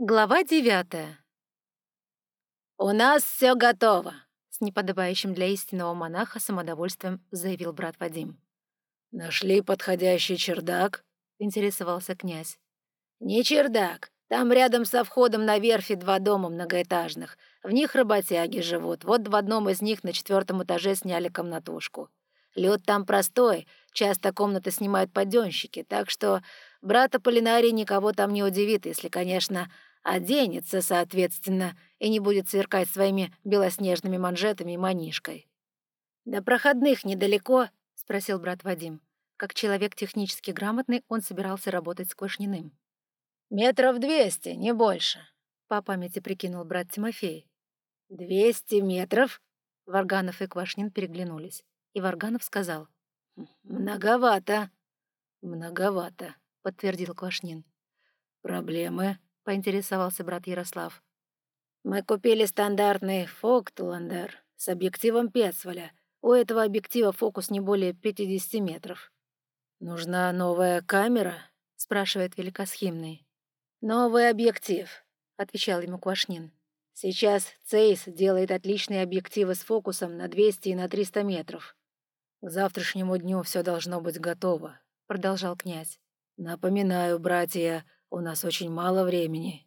Глава девятая. «У нас все готово», — с неподобающим для истинного монаха самодовольствием заявил брат Вадим. «Нашли подходящий чердак?» — интересовался князь. «Не чердак. Там рядом со входом на верфи два дома многоэтажных. В них работяги живут. Вот в одном из них на четвертом этаже сняли комнатушку. Лед там простой, часто комнаты снимают подъемщики, так что брата Полинарий никого там не удивит, если, конечно, оденется, соответственно, и не будет сверкать своими белоснежными манжетами и манишкой. «До проходных недалеко?» — спросил брат Вадим. Как человек технически грамотный, он собирался работать с Квашниным. «Метров двести, не больше», — по памяти прикинул брат Тимофей. «Двести метров?» Варганов и Квашнин переглянулись, и Варганов сказал. «Многовато». «Многовато», — подтвердил Квашнин. «Проблемы?» Поинтересовался брат Ярослав. «Мы купили стандартный Фоктландер с объективом Пецваля. У этого объектива фокус не более 50 метров». «Нужна новая камера?» — спрашивает Великосхимный. «Новый объектив», — отвечал ему Квашнин. «Сейчас Цейс делает отличные объективы с фокусом на 200 и на 300 метров». «К завтрашнему дню все должно быть готово», — продолжал князь. «Напоминаю, братья, у нас очень мало времени.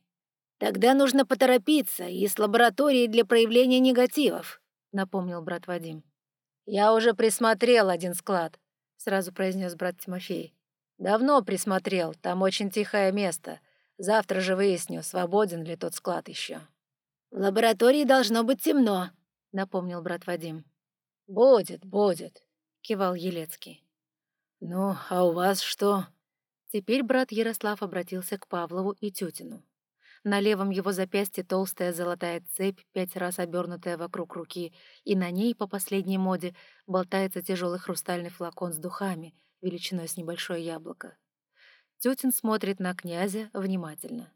Тогда нужно поторопиться и с лабораторией для проявления негативов, напомнил брат Вадим. Я уже присмотрел один склад, сразу произнес брат Тимофей. Давно присмотрел, там очень тихое место. Завтра же выясню, свободен ли тот склад еще. В лаборатории должно быть темно, напомнил брат Вадим. Будет, будет, кивал Елецкий. Ну, а у вас что? Теперь брат Ярослав обратился к Павлову и Тютину. На левом его запястье толстая золотая цепь, пять раз обернутая вокруг руки, и на ней, по последней моде, болтается тяжелый хрустальный флакон с духами, величиной с небольшое яблоко. Тютин смотрит на князя внимательно.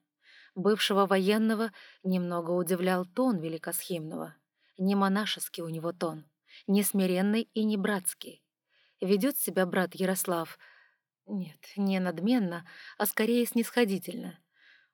Бывшего военного немного удивлял тон великосхимного. Не монашеский у него тон, не смиренный и не братский. Ведет себя брат Ярослав — нет, не надменно, а скорее снисходительно.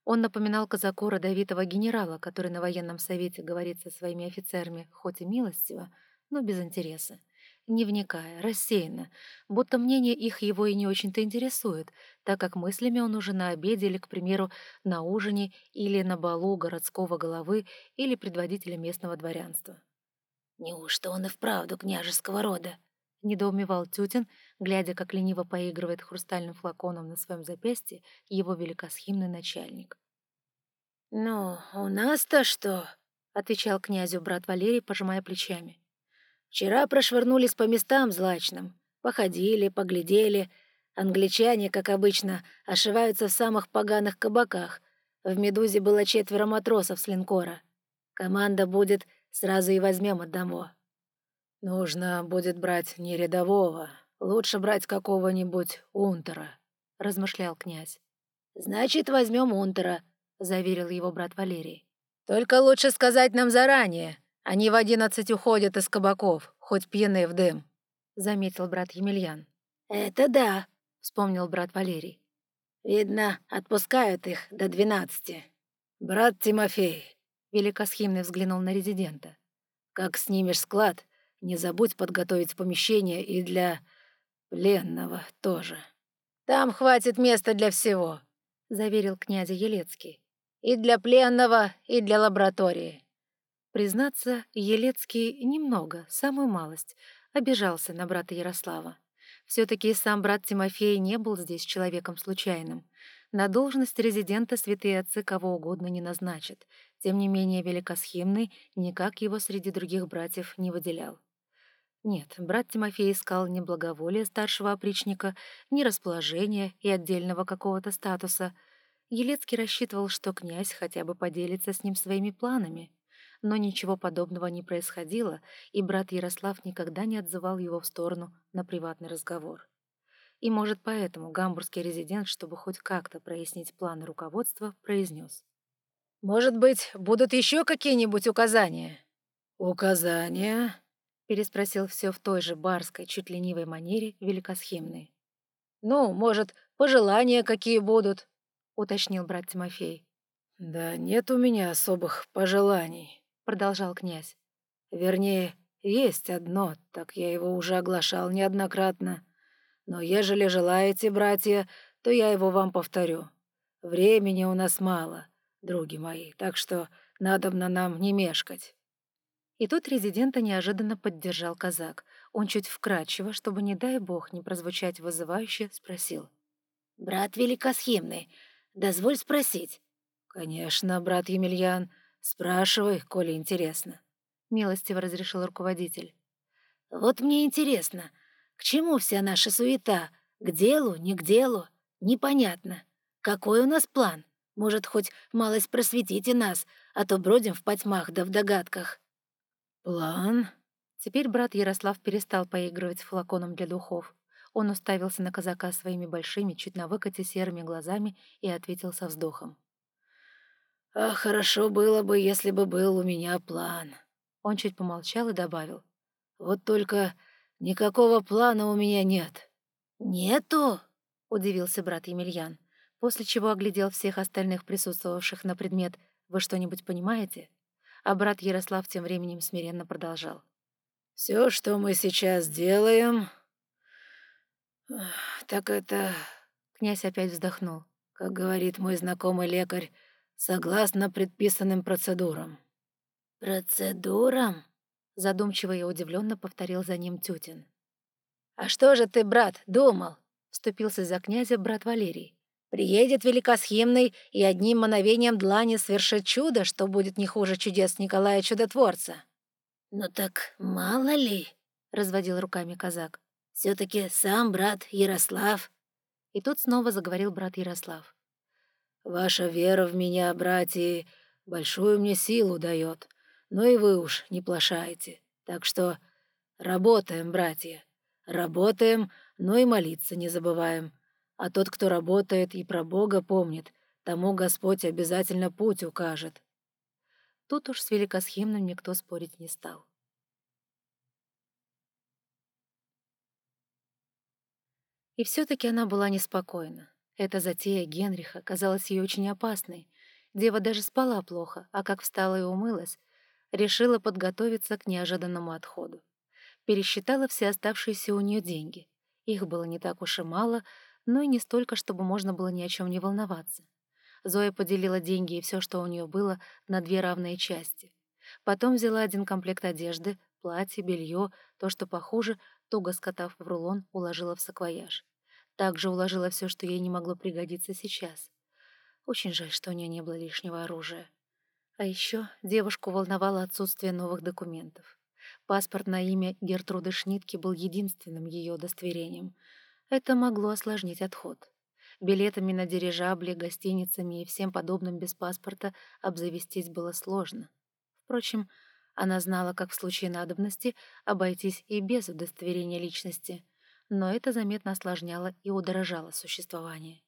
Он напоминал казаку родовитого генерала, который на военном совете говорит со своими офицерами, хоть и милостиво, но без интереса, не вникая, рассеянно, будто мнение их его и не очень-то интересует, так как мыслями он уже на обеде или, к примеру, на ужине или на балу городского головы или предводителя местного дворянства. «Неужто он и вправду княжеского рода?» — недоумевал Тютин, глядя, как лениво поигрывает хрустальным флаконом на своем запястье его великосхимный начальник. «Ну, у нас-то что?» — отвечал князю брат Валерий, пожимая плечами. «Вчера прошвырнулись по местам злачным, походили, поглядели. Англичане, как обычно, ошиваются в самых поганых кабаках. В «Медузе» было четверо матросов с линкора. Команда будет, сразу и возьмем одного». «Нужно будет брать не рядового, лучше брать какого-нибудь унтера», — размышлял князь. «Значит, возьмем унтера», — заверил его брат Валерий. «Только лучше сказать нам заранее. Они в одиннадцать уходят из кабаков, хоть пьяны в дым», — заметил брат Емельян. «Это да», — вспомнил брат Валерий. «Видно, отпускают их до двенадцати». «Брат Тимофей», — великосхимный взглянул на резидента. «Как снимешь склад, не забудь подготовить помещение и для пленного тоже. Там хватит места для всего, заверил князя Елецкий. И для пленного, и для лаборатории. Признаться, Елецкий немного, самую малость, обижался на брата Ярослава. Все-таки сам брат Тимофей не был здесь человеком случайным. На должность резидента святые отцы кого угодно не назначат. Тем не менее, Великосхимный никак его среди других братьев не выделял. Нет, брат Тимофей искал не благоволие старшего опричника, ни расположения и отдельного какого-то статуса. Елецкий рассчитывал, что князь хотя бы поделится с ним своими планами. Но ничего подобного не происходило, и брат Ярослав никогда не отзывал его в сторону на приватный разговор. И, может, поэтому гамбургский резидент, чтобы хоть как-то прояснить планы руководства, произнес. «Может быть, будут еще какие-нибудь указания?» «Указания?» Переспросил все в той же барской, чуть ленивой манере великосхимной. «Ну, может, пожелания какие будут?» — уточнил брат Тимофей. «Да нет у меня особых пожеланий», — продолжал князь. «Вернее, есть одно, так я его уже оглашал неоднократно. Но ежели желаете, братья, то я его вам повторю. Времени у нас мало, други мои, так что надобно нам не мешкать». И тут резидента неожиданно поддержал казак. Он чуть вкрадчиво, чтобы, не дай бог, не прозвучать вызывающе, спросил. «Брат Великосхимный, дозволь спросить». «Конечно, брат Емельян, спрашивай, коли интересно», — милостиво разрешил руководитель. «Вот мне интересно, к чему вся наша суета? К делу, не к делу? Непонятно. Какой у нас план? Может, хоть малость просветите нас, а то бродим в потьмах да в догадках». «План?» Теперь брат Ярослав перестал поигрывать флаконом для духов. Он уставился на казака своими большими, чуть на выкате серыми глазами и ответил со вздохом. «А хорошо было бы, если бы был у меня план». Он чуть помолчал и добавил. «Вот только никакого плана у меня нет». «Нету?» — удивился брат Емельян, после чего оглядел всех остальных присутствовавших на предмет «Вы что-нибудь понимаете?» А брат Ярослав тем временем смиренно продолжал. «Все, что мы сейчас делаем, так это...» Князь опять вздохнул. «Как говорит мой знакомый лекарь, согласно предписанным процедурам». «Процедурам?» — задумчиво и удивленно повторил за ним Тютин. «А что же ты, брат, думал?» — вступился за князя брат Валерий. «Приедет великосхимный и одним мановением длани свершит чудо, что будет не хуже чудес Николая Чудотворца». «Ну так мало ли?» — разводил руками казак. все таки сам брат Ярослав». И тут снова заговорил брат Ярослав. Ваша вера в меня, братья, большую мне силу дает, но и вы уж не плашайте. Так что работаем, братья, работаем, но и молиться не забываем. А тот, кто работает и про Бога помнит, тому Господь обязательно путь укажет. Тут уж с великосхимным никто спорить не стал. И все-таки она была неспокойна. Эта затея Генриха казалась ей очень опасной. Дева даже спала плохо, а как встала и умылась, решила подготовиться к неожиданному отходу. Пересчитала все оставшиеся у нее деньги. Их было не так уж и мало, но и не столько, чтобы можно было ни о чем не волноваться. Зоя поделила деньги и все, что у нее было, на две равные части. Потом взяла один комплект одежды, платье, белье, то, что похуже, туго скотав в рулон, уложила в саквояж. Также уложила все, что ей не могло пригодиться сейчас. Очень жаль, что у нее не было лишнего оружия. А еще девушку волновало отсутствие новых документов. Паспорт на имя Гертруды Шнитки был единственным ее удостоверением. Это могло осложнить отход. Билетами на дирижабли, гостиницами и всем подобным без паспорта обзавестись было сложно. Впрочем, она знала, как в случае надобности обойтись и без удостоверения личности но это заметно осложняло и удорожало существование.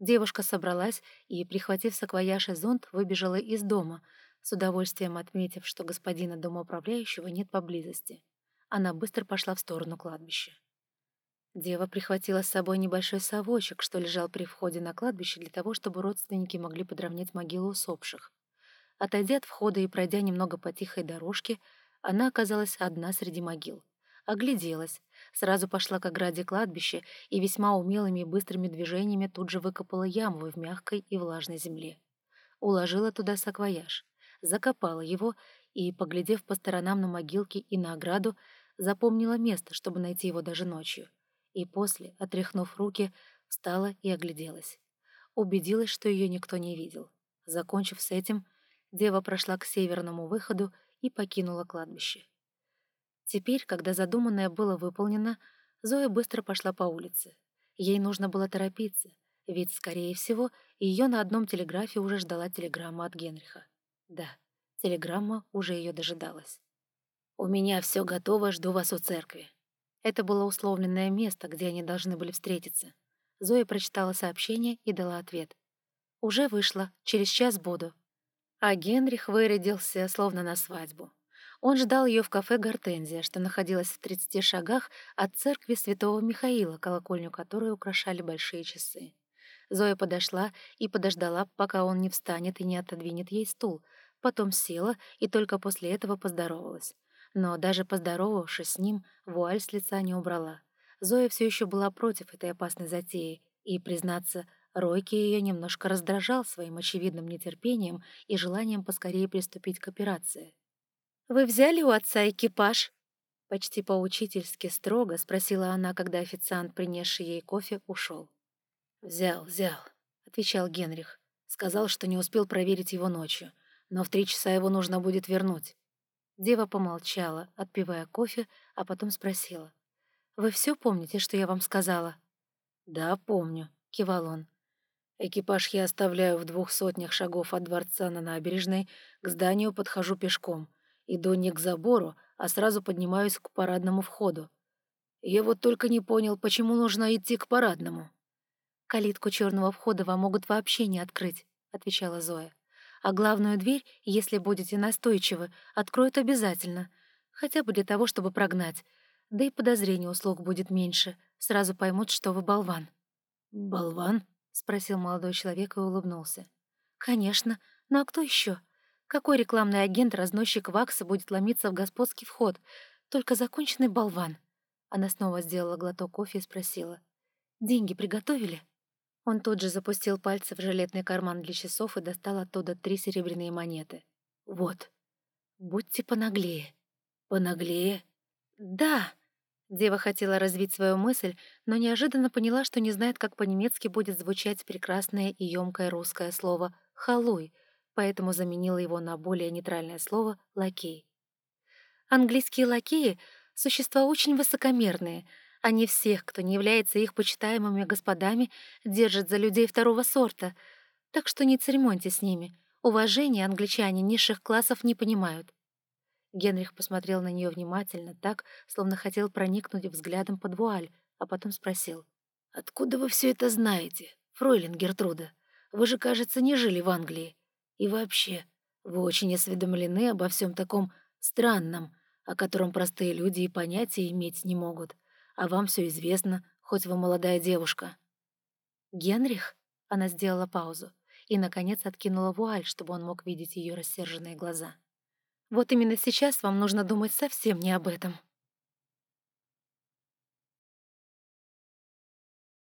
Девушка собралась и, прихватив саквояж и зонт, выбежала из дома, с удовольствием отметив, что господина домоуправляющего нет поблизости. Она быстро пошла в сторону кладбища. Дева прихватила с собой небольшой совочек, что лежал при входе на кладбище для того, чтобы родственники могли подровнять могилу усопших. Отойдя от входа и пройдя немного по тихой дорожке, она оказалась одна среди могил. Огляделась, Сразу пошла к ограде кладбища и весьма умелыми и быстрыми движениями тут же выкопала яму в мягкой и влажной земле. Уложила туда саквояж, закопала его и, поглядев по сторонам на могилки и на ограду, запомнила место, чтобы найти его даже ночью. И после, отряхнув руки, встала и огляделась. Убедилась, что ее никто не видел. Закончив с этим, дева прошла к северному выходу и покинула кладбище. Теперь, когда задуманное было выполнено, Зоя быстро пошла по улице. Ей нужно было торопиться, ведь, скорее всего, ее на одном телеграфе уже ждала телеграмма от Генриха. Да, телеграмма уже ее дожидалась. «У меня все готово, жду вас у церкви». Это было условленное место, где они должны были встретиться. Зоя прочитала сообщение и дала ответ. «Уже вышла, через час буду». А Генрих вырядился, словно на свадьбу. Он ждал ее в кафе «Гортензия», что находилось в 30 шагах от церкви святого Михаила, колокольню которой украшали большие часы. Зоя подошла и подождала, пока он не встанет и не отодвинет ей стул, потом села и только после этого поздоровалась. Но даже поздоровавшись с ним, вуаль с лица не убрала. Зоя все еще была против этой опасной затеи, и, признаться, Ройки ее немножко раздражал своим очевидным нетерпением и желанием поскорее приступить к операции. «Вы взяли у отца экипаж?» Почти поучительски строго спросила она, когда официант, принесший ей кофе, ушел. «Взял, взял», — отвечал Генрих. Сказал, что не успел проверить его ночью, но в три часа его нужно будет вернуть. Дева помолчала, отпивая кофе, а потом спросила. «Вы все помните, что я вам сказала?» «Да, помню», — кивал он. «Экипаж я оставляю в двух сотнях шагов от дворца на набережной, к зданию подхожу пешком. Иду не к забору, а сразу поднимаюсь к парадному входу. Я вот только не понял, почему нужно идти к парадному». «Калитку черного входа вам могут вообще не открыть», — отвечала Зоя. «А главную дверь, если будете настойчивы, откроют обязательно, хотя бы для того, чтобы прогнать. Да и подозрений у слуг будет меньше, сразу поймут, что вы болван». «Болван?» — спросил молодой человек и улыбнулся. «Конечно. Ну а кто еще? Какой рекламный агент-разносчик вакса будет ломиться в господский вход? Только законченный болван». Она снова сделала глоток кофе и спросила. «Деньги приготовили?» Он тут же запустил пальцы в жилетный карман для часов и достал оттуда три серебряные монеты. «Вот. Будьте понаглее». «Понаглее?» «Да!» Дева хотела развить свою мысль, но неожиданно поняла, что не знает, как по-немецки будет звучать прекрасное и ёмкое русское слово «халуй», поэтому заменила его на более нейтральное слово «лакей». Английские лакеи — существа очень высокомерные. Они всех, кто не является их почитаемыми господами, держат за людей второго сорта. Так что не церемоньте с ними. Уважение англичане низших классов не понимают. Генрих посмотрел на нее внимательно, так, словно хотел проникнуть взглядом под вуаль, а потом спросил. «Откуда вы все это знаете, фройлен Гертруда? Вы же, кажется, не жили в Англии. И вообще, вы очень осведомлены обо всем таком странном, о котором простые люди и понятия иметь не могут. А вам все известно, хоть вы молодая девушка». «Генрих?» — она сделала паузу и, наконец, откинула вуаль, чтобы он мог видеть ее рассерженные глаза. Вот именно сейчас вам нужно думать совсем не об этом.